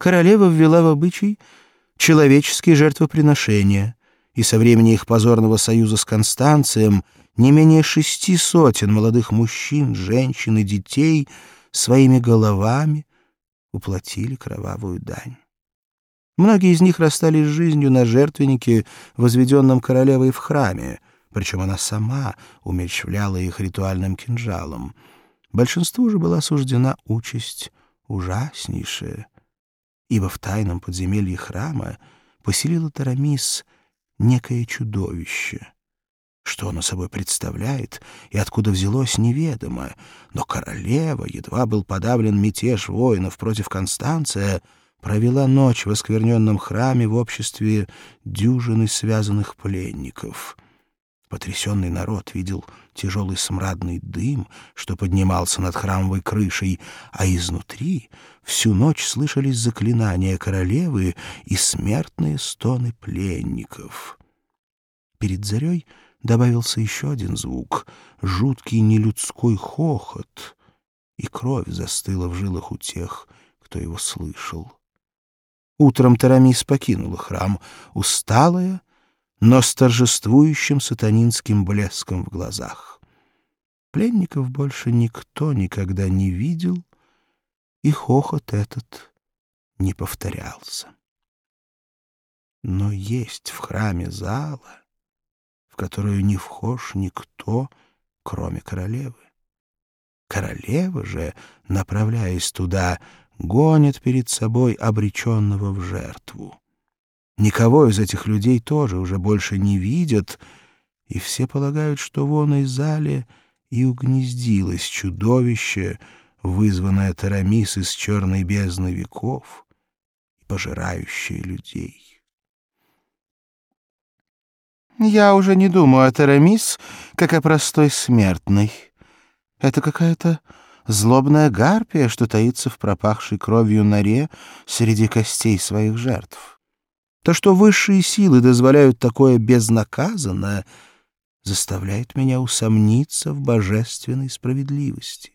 Королева ввела в обычай человеческие жертвоприношения, и со времени их позорного союза с Констанцием не менее шести сотен молодых мужчин, женщин и детей своими головами уплатили кровавую дань. Многие из них расстались с жизнью на жертвеннике, возведенном королевой в храме, причем она сама умерщвляла их ритуальным кинжалом. Большинству же была суждена участь ужаснейшая, ибо в тайном подземелье храма поселила Тарамис некое чудовище. Что оно собой представляет и откуда взялось, неведомо, но королева, едва был подавлен мятеж воинов против Констанция, провела ночь в оскверненном храме в обществе дюжины связанных пленников — Потрясенный народ видел тяжелый смрадный дым, что поднимался над храмовой крышей, а изнутри всю ночь слышались заклинания королевы и смертные стоны пленников. Перед зарей добавился еще один звук — жуткий нелюдской хохот, и кровь застыла в жилах у тех, кто его слышал. Утром Тарамис покинула храм, усталая но с торжествующим сатанинским блеском в глазах. Пленников больше никто никогда не видел, и хохот этот не повторялся. Но есть в храме зала, в которую не вхож никто, кроме королевы. Королева же, направляясь туда, гонит перед собой обреченного в жертву. Никого из этих людей тоже уже больше не видят, и все полагают, что в оной зале и угнездилось чудовище, вызванное Тарамис из черной бездны веков пожирающее людей. Я уже не думаю о Тарамис, как о простой смертной. Это какая-то злобная гарпия, что таится в пропахшей кровью норе среди костей своих жертв. То, что высшие силы дозволяют такое безнаказанно, заставляет меня усомниться в божественной справедливости.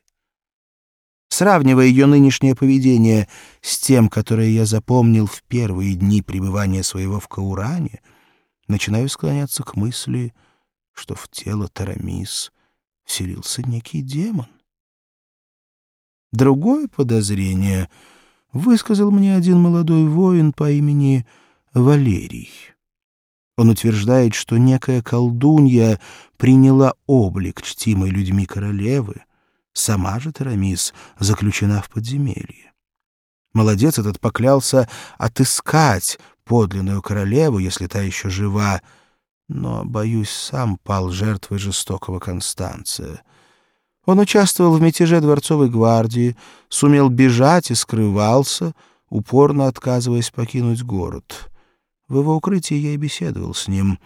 Сравнивая ее нынешнее поведение с тем, которое я запомнил в первые дни пребывания своего в Кауране, начинаю склоняться к мысли, что в тело Тарамис вселился некий демон. Другое подозрение высказал мне один молодой воин по имени Валерий. Он утверждает, что некая колдунья приняла облик чтимой людьми королевы, сама же Тарамис заключена в подземелье. Молодец этот поклялся отыскать подлинную королеву, если та еще жива, но, боюсь, сам пал жертвой жестокого Констанция. Он участвовал в мятеже дворцовой гвардии, сумел бежать и скрывался, упорно отказываясь покинуть город. В его укрытии я и беседовал с ним.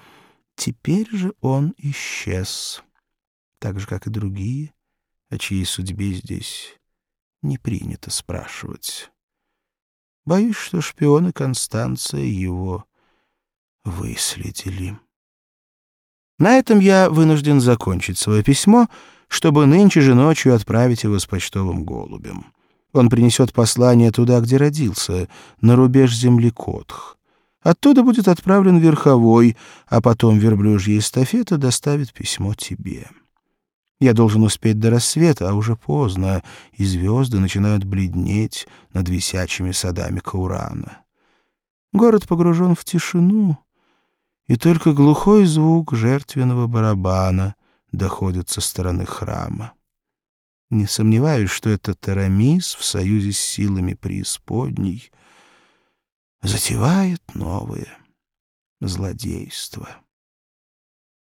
Теперь же он исчез, так же, как и другие, о чьей судьбе здесь не принято спрашивать. Боюсь, что шпионы Констанция его выследили. На этом я вынужден закончить свое письмо, чтобы нынче же ночью отправить его с почтовым голубем. Он принесет послание туда, где родился, на рубеж земли Котх. Оттуда будет отправлен верховой, а потом верблюжья эстафета доставит письмо тебе. Я должен успеть до рассвета, а уже поздно, и звезды начинают бледнеть над висячими садами Каурана. Город погружен в тишину, и только глухой звук жертвенного барабана доходит со стороны храма. Не сомневаюсь, что это Тарамис в союзе с силами преисподней — затевает новые злодейства.